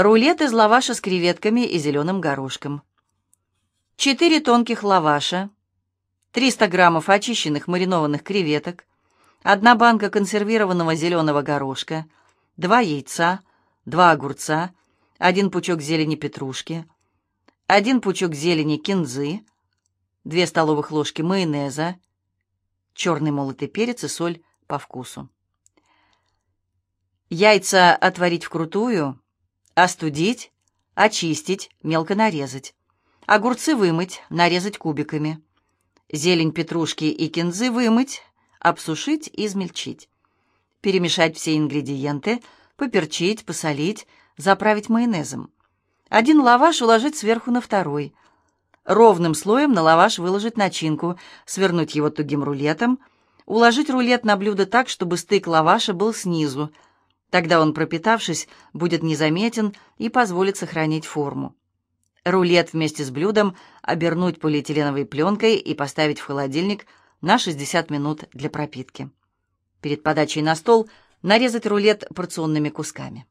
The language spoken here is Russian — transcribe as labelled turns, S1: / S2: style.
S1: Рулет из лаваша с креветками и зеленым горошком. 4 тонких лаваша, 300 граммов очищенных маринованных креветок, одна банка консервированного зеленого горошка, два яйца, два огурца, один пучок зелени петрушки, один пучок зелени кинзы, две столовых ложки майонеза, черный молотый перец и соль по вкусу. Яйца отварить вкрутую, остудить, очистить, мелко нарезать. Огурцы вымыть, нарезать кубиками. Зелень петрушки и кинзы вымыть, обсушить и измельчить. Перемешать все ингредиенты, поперчить, посолить, заправить майонезом. Один лаваш уложить сверху на второй. Ровным слоем на лаваш выложить начинку, свернуть его тугим рулетом, уложить рулет на блюдо так, чтобы стык лаваша был снизу. Тогда он, пропитавшись, будет незаметен и позволит сохранить форму. Рулет вместе с блюдом обернуть полиэтиленовой пленкой и поставить в холодильник на 60 минут для пропитки. Перед подачей на стол нарезать рулет порционными кусками.